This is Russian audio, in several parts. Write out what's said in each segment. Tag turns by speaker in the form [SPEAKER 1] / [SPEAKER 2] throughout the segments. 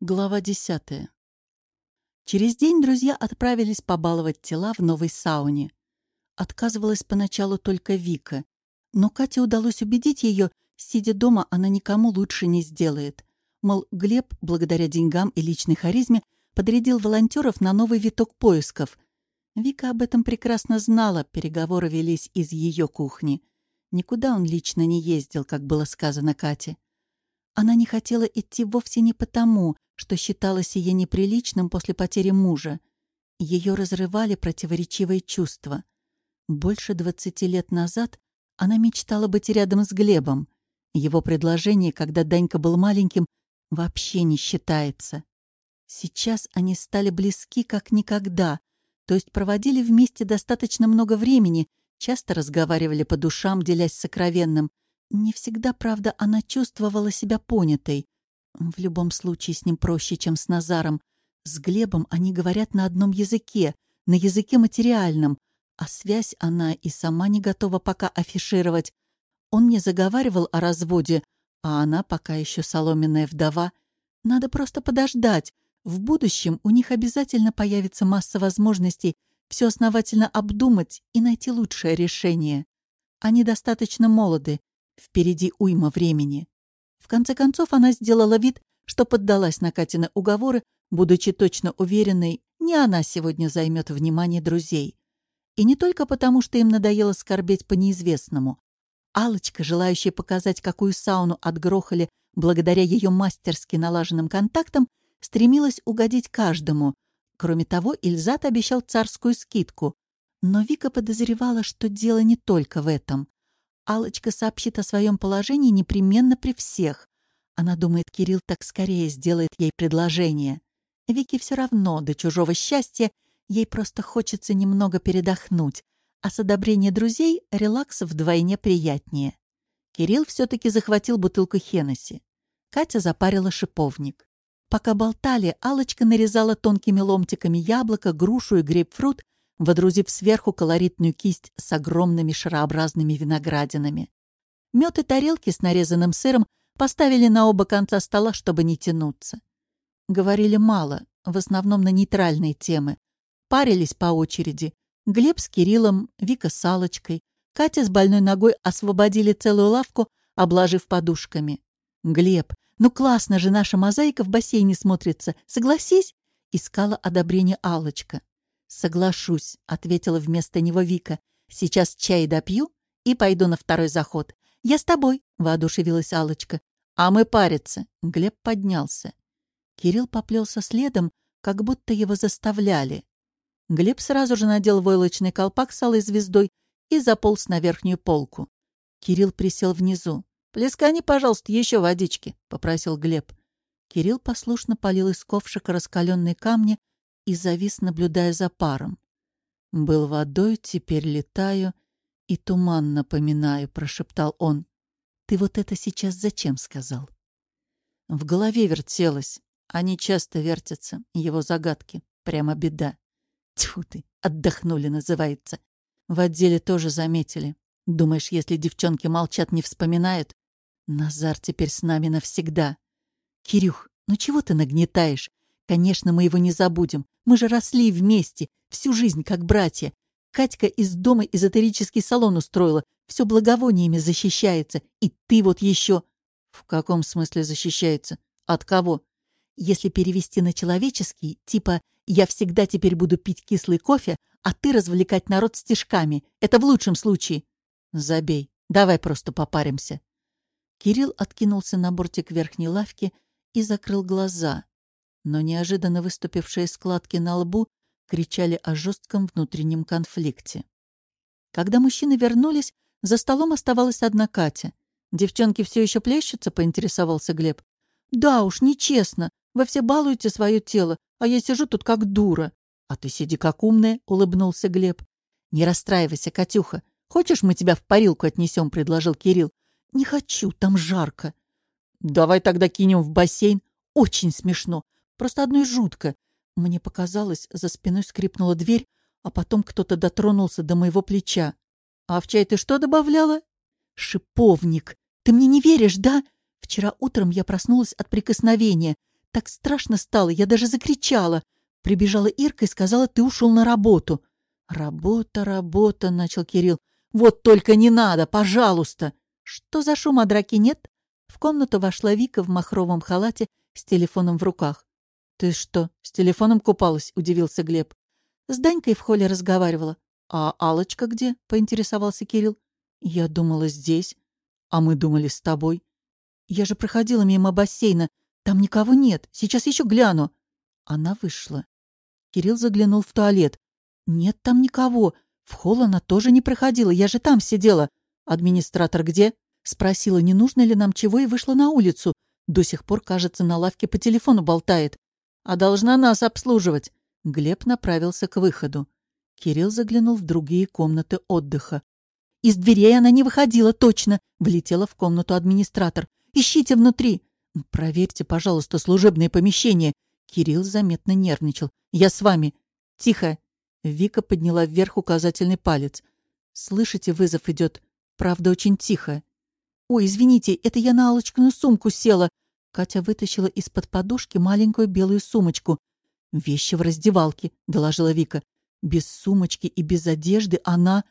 [SPEAKER 1] Глава десятая. Через день друзья отправились побаловать тела в новой сауне. Отказывалась поначалу только Вика, но Кате удалось убедить ее, сидя дома, она никому лучше не сделает. Мол, Глеб, благодаря деньгам и личной харизме, подрядил волонтеров на новый виток поисков. Вика об этом прекрасно знала, переговоры велись из ее кухни. Никуда он лично не ездил, как было сказано Кате. Она не хотела идти вовсе не потому, что считала сие неприличным после потери мужа. Ее разрывали противоречивые чувства. Больше двадцати лет назад она мечтала быть рядом с Глебом. Его предложение, когда Данька был маленьким, вообще не считается. Сейчас они стали близки как никогда, то есть проводили вместе достаточно много времени, часто разговаривали по душам, делясь сокровенным. Не всегда, правда, она чувствовала себя понятой. В любом случае с ним проще, чем с Назаром. С Глебом они говорят на одном языке, на языке материальном, а связь она и сама не готова пока афишировать. Он не заговаривал о разводе, а она пока еще соломенная вдова. Надо просто подождать. В будущем у них обязательно появится масса возможностей все основательно обдумать и найти лучшее решение. Они достаточно молоды, впереди уйма времени. В конце концов, она сделала вид, что поддалась на Катины уговоры, будучи точно уверенной, не она сегодня займет внимание друзей. И не только потому, что им надоело скорбеть по неизвестному. алочка желающая показать, какую сауну отгрохали благодаря ее мастерски налаженным контактам, стремилась угодить каждому. Кроме того, Ильзат обещал царскую скидку. Но Вика подозревала, что дело не только в этом алочка сообщит о своем положении непременно при всех. Она думает, Кирилл так скорее сделает ей предложение. Вике все равно до чужого счастья, ей просто хочется немного передохнуть, а с одобрения друзей релакс вдвойне приятнее. Кирилл все-таки захватил бутылку Хеннесси. Катя запарила шиповник. Пока болтали, алочка нарезала тонкими ломтиками яблоко, грушу и грейпфрут водрузив сверху колоритную кисть с огромными шарообразными виноградинами. Мед и тарелки с нарезанным сыром поставили на оба конца стола, чтобы не тянуться. Говорили мало, в основном на нейтральные темы. Парились по очереди. Глеб с Кириллом, Вика с Аллочкой. Катя с больной ногой освободили целую лавку, обложив подушками. «Глеб, ну классно же наша мозаика в бассейне смотрится, согласись?» Искала одобрение Аллочка. «Соглашусь», — ответила вместо него Вика. «Сейчас чай допью и пойду на второй заход». «Я с тобой», — воодушевилась алочка «А мы париться». Глеб поднялся. Кирилл поплелся следом, как будто его заставляли. Глеб сразу же надел войлочный колпак с алой звездой и заполз на верхнюю полку. Кирилл присел внизу. «Плескани, пожалуйста, еще водички», — попросил Глеб. Кирилл послушно полил из ковшика раскаленные камни, и завис, наблюдая за паром. «Был водой, теперь летаю и туман напоминаю», — прошептал он. «Ты вот это сейчас зачем сказал?» В голове вертелось. Они часто вертятся, его загадки. Прямо беда. Тьфу ты, отдохнули, называется. В отделе тоже заметили. Думаешь, если девчонки молчат, не вспоминают? Назар теперь с нами навсегда. Кирюх, ну чего ты нагнетаешь? Конечно, мы его не забудем. Мы же росли вместе, всю жизнь как братья. Катька из дома эзотерический салон устроила, все благовониями защищается. И ты вот еще... В каком смысле защищается? От кого? Если перевести на человеческий, типа «я всегда теперь буду пить кислый кофе, а ты развлекать народ стишками». Это в лучшем случае. Забей. Давай просто попаримся. Кирилл откинулся на бортик верхней лавки и закрыл глаза но неожиданно выступившие складки на лбу кричали о жестком внутреннем конфликте. Когда мужчины вернулись, за столом оставалась одна Катя. «Девчонки все еще плещутся?» — поинтересовался Глеб. «Да уж, нечестно. Вы все балуете свое тело, а я сижу тут как дура». «А ты сиди как умная», — улыбнулся Глеб. «Не расстраивайся, Катюха. Хочешь, мы тебя в парилку отнесем?» — предложил Кирилл. «Не хочу, там жарко». «Давай тогда кинем в бассейн. Очень смешно. Просто одной жутко. Мне показалось, за спиной скрипнула дверь, а потом кто-то дотронулся до моего плеча. «А в чай ты что добавляла?» «Шиповник! Ты мне не веришь, да? Вчера утром я проснулась от прикосновения. Так страшно стало, я даже закричала. Прибежала Ирка и сказала, ты ушел на работу. «Работа, работа», — начал Кирилл. «Вот только не надо, пожалуйста!» «Что за шум, а драки нет?» В комнату вошла Вика в махровом халате с телефоном в руках. «Ты что, с телефоном купалась?» — удивился Глеб. С Данькой в холле разговаривала. «А алочка где?» — поинтересовался Кирилл. «Я думала, здесь. А мы думали, с тобой. Я же проходила мимо бассейна. Там никого нет. Сейчас еще гляну». Она вышла. Кирилл заглянул в туалет. «Нет там никого. В холл она тоже не проходила. Я же там сидела. Администратор где?» Спросила, не нужно ли нам чего, и вышла на улицу. До сих пор, кажется, на лавке по телефону болтает. «А должна нас обслуживать». Глеб направился к выходу. Кирилл заглянул в другие комнаты отдыха. «Из дверей она не выходила, точно!» — влетела в комнату администратор. «Ищите внутри!» «Проверьте, пожалуйста, служебное помещение!» Кирилл заметно нервничал. «Я с вами!» «Тихо!» Вика подняла вверх указательный палец. «Слышите, вызов идет. Правда, очень тихо». «Ой, извините, это я на Аллочкину сумку села!» Катя вытащила из-под подушки маленькую белую сумочку. «Вещи в раздевалке», — доложила Вика. Без сумочки и без одежды она...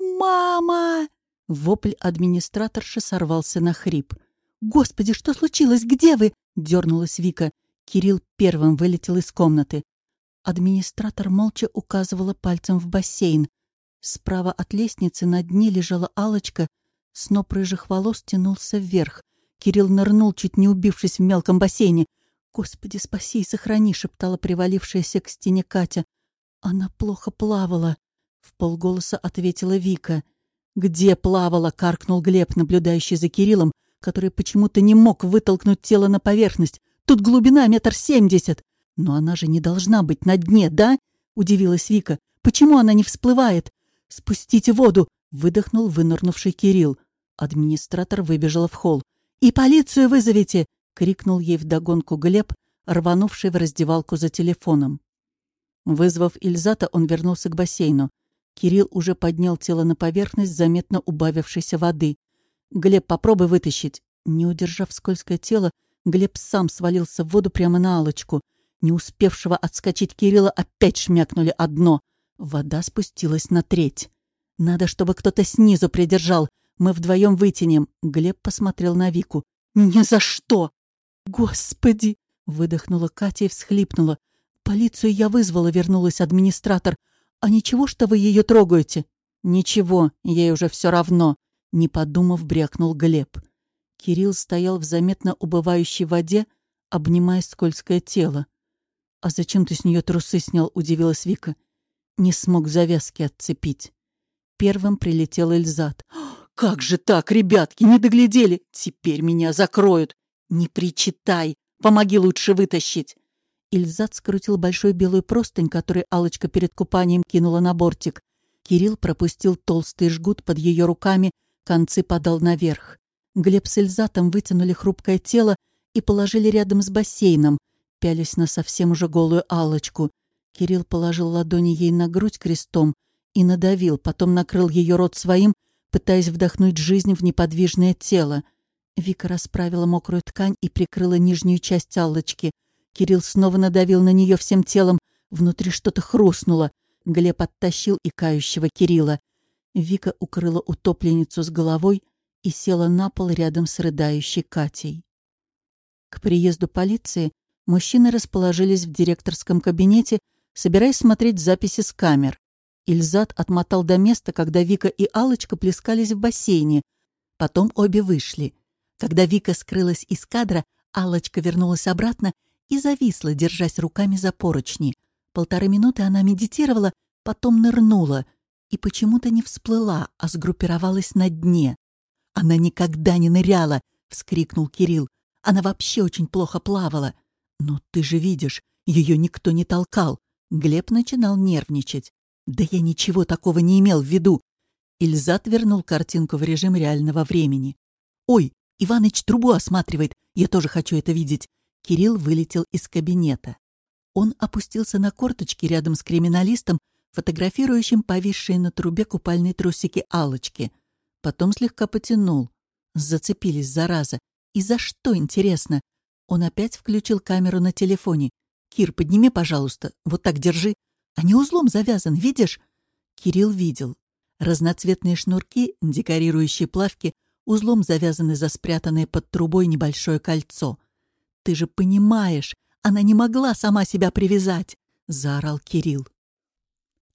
[SPEAKER 1] «Мама!» Вопль администраторши сорвался на хрип. «Господи, что случилось? Где вы?» — дернулась Вика. Кирилл первым вылетел из комнаты. Администратор молча указывала пальцем в бассейн. Справа от лестницы на дне лежала алочка сноп рыжих волос тянулся вверх. Кирилл нырнул, чуть не убившись в мелком бассейне. «Господи, спаси и сохрани!» — шептала привалившаяся к стене Катя. «Она плохо плавала», — в полголоса ответила Вика. «Где плавала?» — каркнул Глеб, наблюдающий за Кириллом, который почему-то не мог вытолкнуть тело на поверхность. «Тут глубина метр семьдесят!» «Но она же не должна быть на дне, да?» — удивилась Вика. «Почему она не всплывает?» «Спустите воду!» — выдохнул вынырнувший Кирилл. Администратор выбежала в холл. «И полицию вызовите!» — крикнул ей вдогонку Глеб, рванувший в раздевалку за телефоном. Вызвав Ильзата, он вернулся к бассейну. Кирилл уже поднял тело на поверхность заметно убавившейся воды. «Глеб, попробуй вытащить». Не удержав скользкое тело, Глеб сам свалился в воду прямо на алочку. Не успевшего отскочить Кирилла опять шмякнули одно. Вода спустилась на треть. «Надо, чтобы кто-то снизу придержал. Мы вдвоем вытянем». Глеб посмотрел на Вику. «Ни за что!» «Господи!» — выдохнула Катя и всхлипнула. «Полицию я вызвала», — вернулась администратор. «А ничего, что вы ее трогаете?» «Ничего, ей уже все равно», — не подумав, брякнул Глеб. Кирилл стоял в заметно убывающей воде, обнимая скользкое тело. «А зачем ты с нее трусы снял?» — удивилась Вика. Не смог завязки отцепить. Первым прилетел Эльзат. «Как же так, ребятки, не доглядели? Теперь меня закроют. Не причитай, помоги лучше вытащить». Ильзат скрутил большой белую простынь, который алочка перед купанием кинула на бортик. Кирилл пропустил толстый жгут под ее руками, концы подал наверх. Глеб с Ильзатом вытянули хрупкое тело и положили рядом с бассейном, пялись на совсем уже голую алочку Кирилл положил ладони ей на грудь крестом и надавил, потом накрыл ее рот своим, пытаясь вдохнуть жизнь в неподвижное тело. Вика расправила мокрую ткань и прикрыла нижнюю часть аллочки. Кирилл снова надавил на нее всем телом. Внутри что-то хрустнуло. Глеб оттащил икающего Кирилла. Вика укрыла утопленницу с головой и села на пол рядом с рыдающей Катей. К приезду полиции мужчины расположились в директорском кабинете, собираясь смотреть записи с камер. Ильзат отмотал до места, когда Вика и алочка плескались в бассейне. Потом обе вышли. Когда Вика скрылась из кадра, алочка вернулась обратно и зависла, держась руками за поручни. Полторы минуты она медитировала, потом нырнула и почему-то не всплыла, а сгруппировалась на дне. «Она никогда не ныряла!» — вскрикнул Кирилл. «Она вообще очень плохо плавала. Но ты же видишь, ее никто не толкал». Глеб начинал нервничать. «Да я ничего такого не имел в виду!» Ильзат вернул картинку в режим реального времени. «Ой, Иваныч трубу осматривает, я тоже хочу это видеть. Кирилл вылетел из кабинета. Он опустился на корточки рядом с криминалистом, фотографирующим повисшие на трубе купальные трусики алочки Потом слегка потянул. Зацепились, зараза. И за что, интересно? Он опять включил камеру на телефоне. «Кир, подними, пожалуйста. Вот так держи. Они узлом завязан, видишь?» Кирилл видел. Разноцветные шнурки, декорирующие плавки, узлом завязаны за спрятанное под трубой небольшое кольцо. «Ты же понимаешь, она не могла сама себя привязать!» — заорал Кирилл.